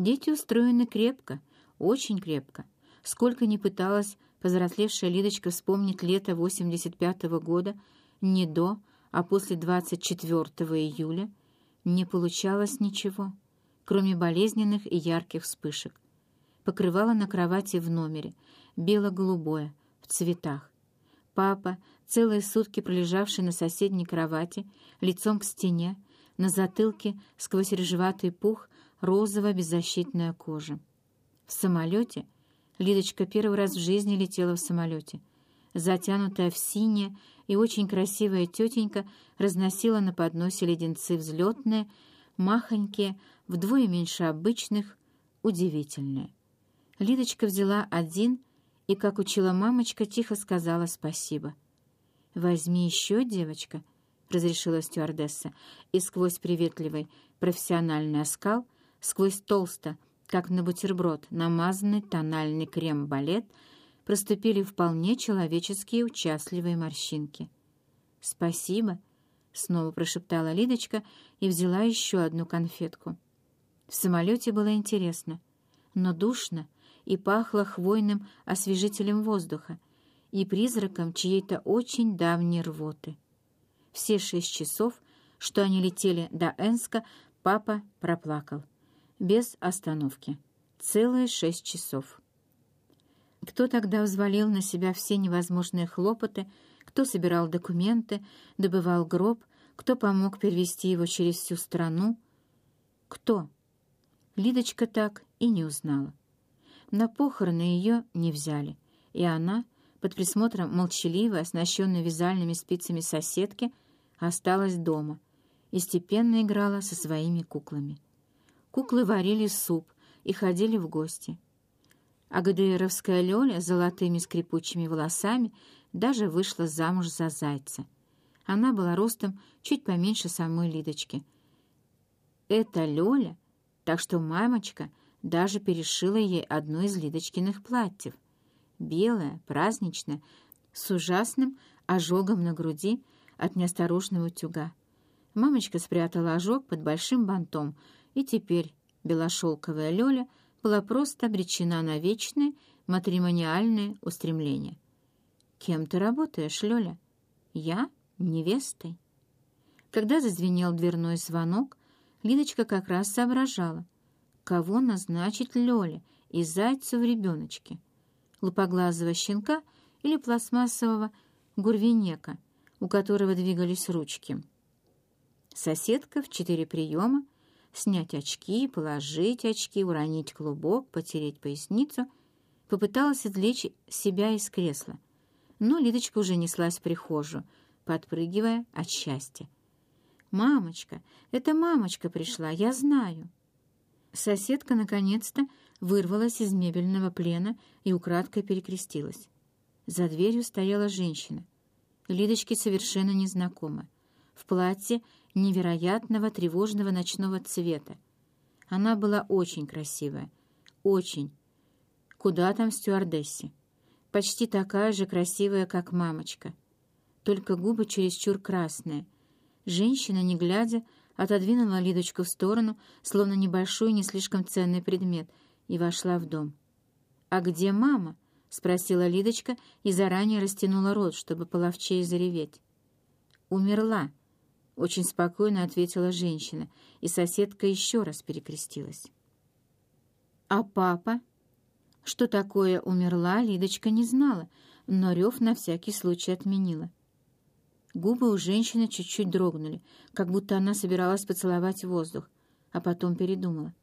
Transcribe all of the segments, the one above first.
Дети устроены крепко, очень крепко. Сколько ни пыталась повзрослевшая Лидочка вспомнить лето 85-го года, не до, а после 24 июля, не получалось ничего, кроме болезненных и ярких вспышек. Покрывало на кровати в номере, бело-голубое, в цветах. Папа, целые сутки пролежавший на соседней кровати, лицом к стене, на затылке сквозь рыжеватый пух розовая беззащитная кожа. В самолете Лидочка первый раз в жизни летела в самолете. Затянутая в синее и очень красивая тетенька разносила на подносе леденцы взлетные, махонькие, вдвое меньше обычных, удивительные. Лидочка взяла один и, как учила мамочка, тихо сказала спасибо. «Возьми еще, девочка», — разрешила стюардесса, и сквозь приветливый профессиональный оскал, сквозь толсто, как на бутерброд, намазанный тональный крем-балет, проступили вполне человеческие участливые морщинки. «Спасибо», — снова прошептала Лидочка и взяла еще одну конфетку. В самолете было интересно, но душно и пахло хвойным освежителем воздуха и призраком чьей-то очень давней рвоты. Все шесть часов, что они летели до Энска, папа проплакал. Без остановки. Целые шесть часов. Кто тогда взвалил на себя все невозможные хлопоты, кто собирал документы, добывал гроб, кто помог перевести его через всю страну? Кто? Лидочка так и не узнала. На похороны ее не взяли, и она, под присмотром молчаливой, оснащенной вязальными спицами соседки, осталась дома и степенно играла со своими куклами. Куклы варили суп и ходили в гости. А ГДРовская Лёля с золотыми скрипучими волосами даже вышла замуж за зайца. Она была ростом чуть поменьше самой Лидочки. Это Лёля, так что мамочка даже перешила ей одно из Лидочкиных платьев. Белое, праздничное, с ужасным ожогом на груди от неосторожного утюга. Мамочка спрятала ожог под большим бантом, и теперь белошелковая Лёля была просто обречена на вечное матримониальное устремление. «Кем ты работаешь, Лёля?» «Я невестой». Когда зазвенел дверной звонок, Лидочка как раз соображала, кого назначить Лёле и Зайцу в ребеночке. Лупоглазого щенка или пластмассового гурвинека, у которого двигались ручки. Соседка в четыре приема снять очки, положить очки, уронить клубок, потереть поясницу, попыталась отвлечь себя из кресла. Но Лидочка уже неслась в прихожую, подпрыгивая от счастья. «Мамочка, это мамочка пришла, я знаю». Соседка наконец-то вырвалась из мебельного плена и украдкой перекрестилась. За дверью стояла женщина. Лидочке совершенно незнакома, в платье невероятного тревожного ночного цвета. Она была очень красивая, очень. Куда там стюардессе? Почти такая же красивая, как мамочка. Только губы чересчур красные. Женщина, не глядя, отодвинула Лидочку в сторону, словно небольшой, не слишком ценный предмет, и вошла в дом. «А где мама?» — спросила Лидочка и заранее растянула рот, чтобы половчее зареветь. «Умерла», — очень спокойно ответила женщина, и соседка еще раз перекрестилась. «А папа?» Что такое «умерла» Лидочка не знала, но рев на всякий случай отменила. Губы у женщины чуть-чуть дрогнули, как будто она собиралась поцеловать воздух, а потом передумала.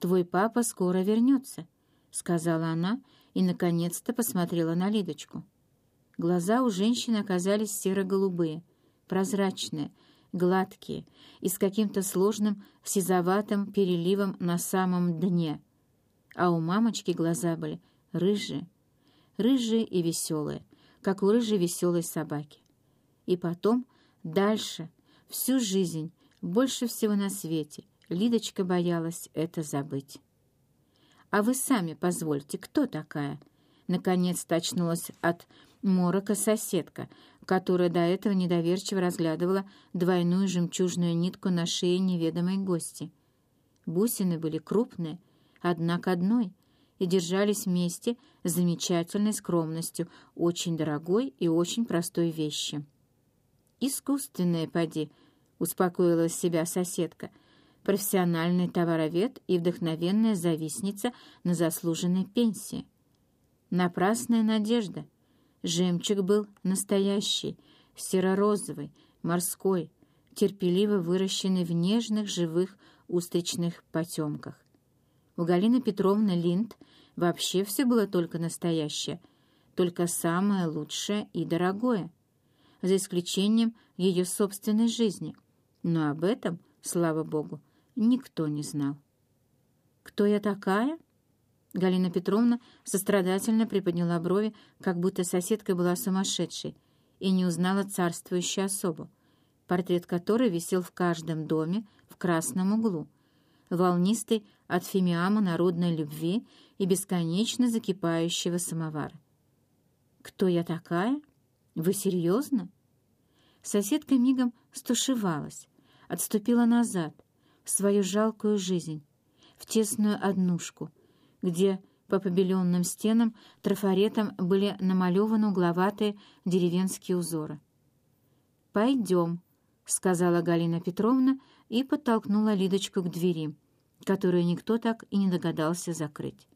«Твой папа скоро вернется», — сказала она и, наконец-то, посмотрела на Лидочку. Глаза у женщины оказались серо-голубые, прозрачные, гладкие и с каким-то сложным сизоватым переливом на самом дне. А у мамочки глаза были рыжие, рыжие и веселые, как у рыжей веселой собаки. И потом, дальше, всю жизнь, больше всего на свете, Лидочка боялась это забыть. «А вы сами позвольте, кто такая?» Наконец-то очнулась от морока соседка, которая до этого недоверчиво разглядывала двойную жемчужную нитку на шее неведомой гости. Бусины были крупные, одна к одной, и держались вместе с замечательной скромностью очень дорогой и очень простой вещи. «Искусственная, поди», — успокоила себя соседка, профессиональный товаровед и вдохновенная завистница на заслуженной пенсии. Напрасная надежда. Жемчуг был настоящий, серо-розовый, морской, терпеливо выращенный в нежных живых устричных потемках. У Галины Петровны Линд вообще все было только настоящее, только самое лучшее и дорогое, за исключением ее собственной жизни. Но об этом, слава богу, никто не знал. «Кто я такая?» Галина Петровна сострадательно приподняла брови, как будто соседка была сумасшедшей, и не узнала царствующую особу, портрет которой висел в каждом доме в красном углу, волнистый от фимиама народной любви и бесконечно закипающего самовара. «Кто я такая? Вы серьезно?» Соседка мигом стушевалась, отступила назад, в свою жалкую жизнь, в тесную однушку, где по побеленным стенам трафаретом были намалеваны угловатые деревенские узоры. «Пойдем», — сказала Галина Петровна и подтолкнула Лидочку к двери, которую никто так и не догадался закрыть.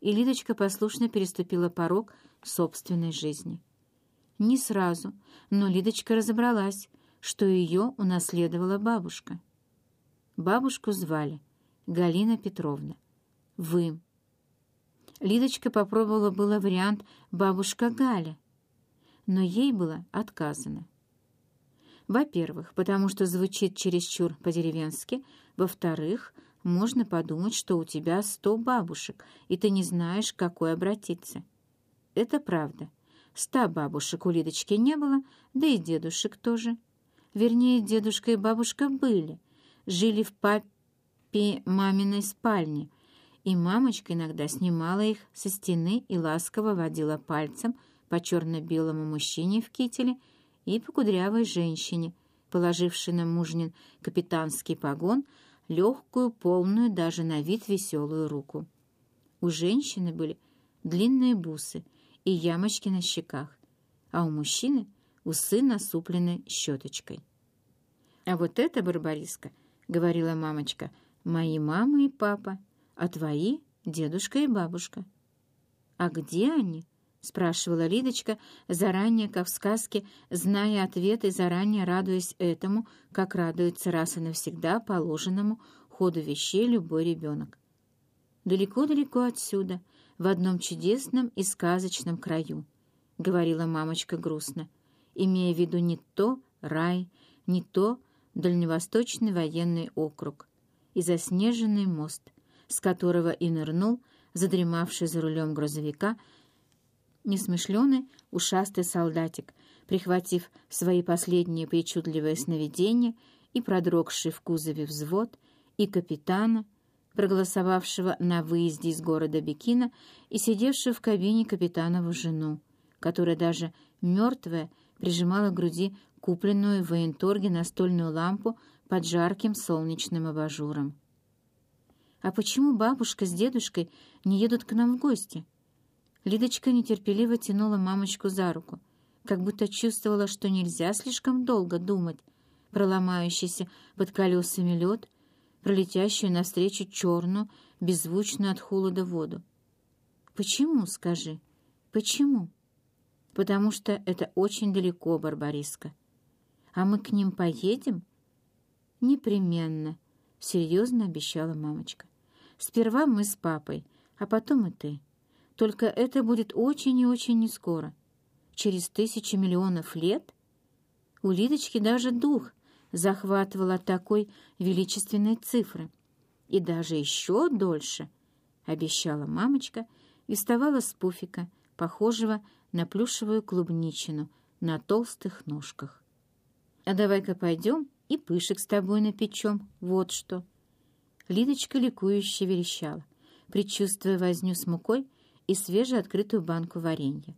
И Лидочка послушно переступила порог собственной жизни. Не сразу, но Лидочка разобралась, что ее унаследовала бабушка. Бабушку звали Галина Петровна. Вы. Лидочка попробовала было вариант «бабушка Галя», но ей было отказано. Во-первых, потому что звучит чересчур по-деревенски. Во-вторых, можно подумать, что у тебя сто бабушек, и ты не знаешь, к какой обратиться. Это правда. Ста бабушек у Лидочки не было, да и дедушек тоже. Вернее, дедушка и бабушка были, жили в папе маминой спальне, и мамочка иногда снимала их со стены и ласково водила пальцем по черно-белому мужчине в кителе и по кудрявой женщине, положившей на мужнин капитанский погон, легкую, полную даже на вид веселую руку. У женщины были длинные бусы и ямочки на щеках, а у мужчины усы насуплены щеточкой. А вот это, Барбариска, — говорила мамочка, — «мои мама и папа, а твои — дедушка и бабушка». «А где они?» — спрашивала Лидочка, заранее, как в сказке, зная ответ и заранее радуясь этому, как радуется раз и навсегда положенному ходу вещей любой ребенок. «Далеко-далеко отсюда, в одном чудесном и сказочном краю», — говорила мамочка грустно, имея в виду не то рай, не то Дальневосточный военный округ и заснеженный мост, с которого и нырнул задремавший за рулем грузовика несмышленый ушастый солдатик, прихватив свои последние причудливые сновидения и продрогший в кузове взвод, и капитана, проголосовавшего на выезде из города Бекина и сидевшего в кабине капитанову жену, которая даже мертвая прижимала к груди купленную в военторге настольную лампу под жарким солнечным абажуром. «А почему бабушка с дедушкой не едут к нам в гости?» Лидочка нетерпеливо тянула мамочку за руку, как будто чувствовала, что нельзя слишком долго думать про ломающийся под колесами лед, про летящую навстречу черную, беззвучную от холода воду. «Почему, скажи, почему?» «Потому что это очень далеко, Барбариска», а мы к ним поедем?» «Непременно», — серьезно обещала мамочка. «Сперва мы с папой, а потом и ты. Только это будет очень и очень нескоро. Через тысячи миллионов лет?» У Лидочки даже дух захватывал такой величественной цифры. «И даже еще дольше», — обещала мамочка и вставала с пуфика, похожего на плюшевую клубничину на толстых ножках. А давай-ка пойдем и пышек с тобой напечем, вот что». Лидочка ликующе верещала, предчувствуя возню с мукой и свежеоткрытую банку варенья.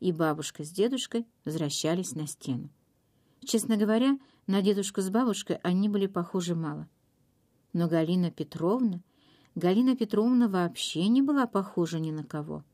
И бабушка с дедушкой возвращались на стену. Честно говоря, на дедушку с бабушкой они были похожи мало. Но Галина Петровна... Галина Петровна вообще не была похожа ни на кого.